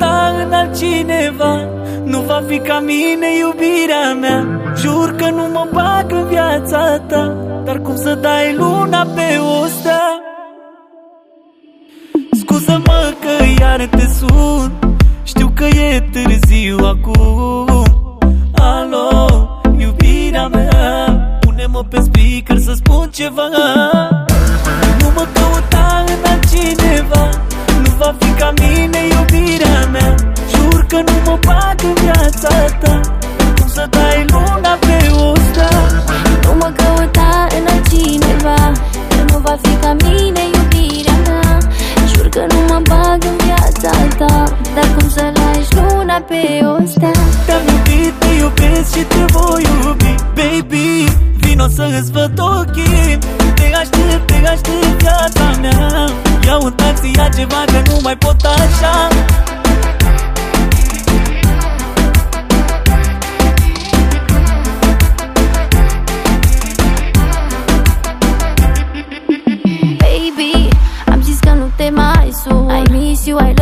altcineva Nu va fi ca mine iubirea mea. Jur că nu mă bag în viața ta Dar cum să dai luna pe o stea Scuză-mă că iar te sun Știu că e târziu acum. Alo, iubirea mea Pune-mă pe speaker să spun ceva nu mă bag în viața ta Dar cum să lași luna pe o stea? Te-am iubit, te iubesc și te voi iubi Baby, vino să îți văd ochii. Te aștept, te aștept viața mea. Ia un taxi, ia ceva că nu mai pot așa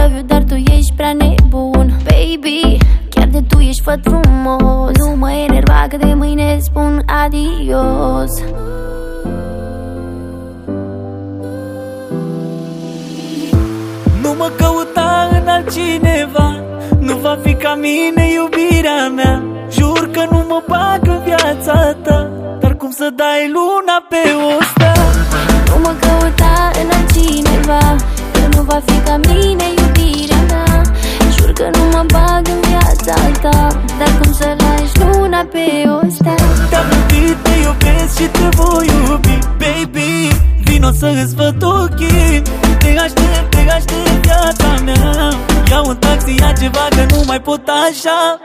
love you, dar tu ești prea nebun. Baby, chiar de tu ești făt frumos Nu mă enerva că de mâine spun adios. Nu mă căuta în altcineva. Nu va fi ca mine iubirea mea. Jur că nu mă bag în viața ta. Dar cum să dai luna pe o stea iubi Baby, vino să îți văd ochii. Te aștept, te aștept viața mea. Ia un taxi, ia ceva că nu mai pot așa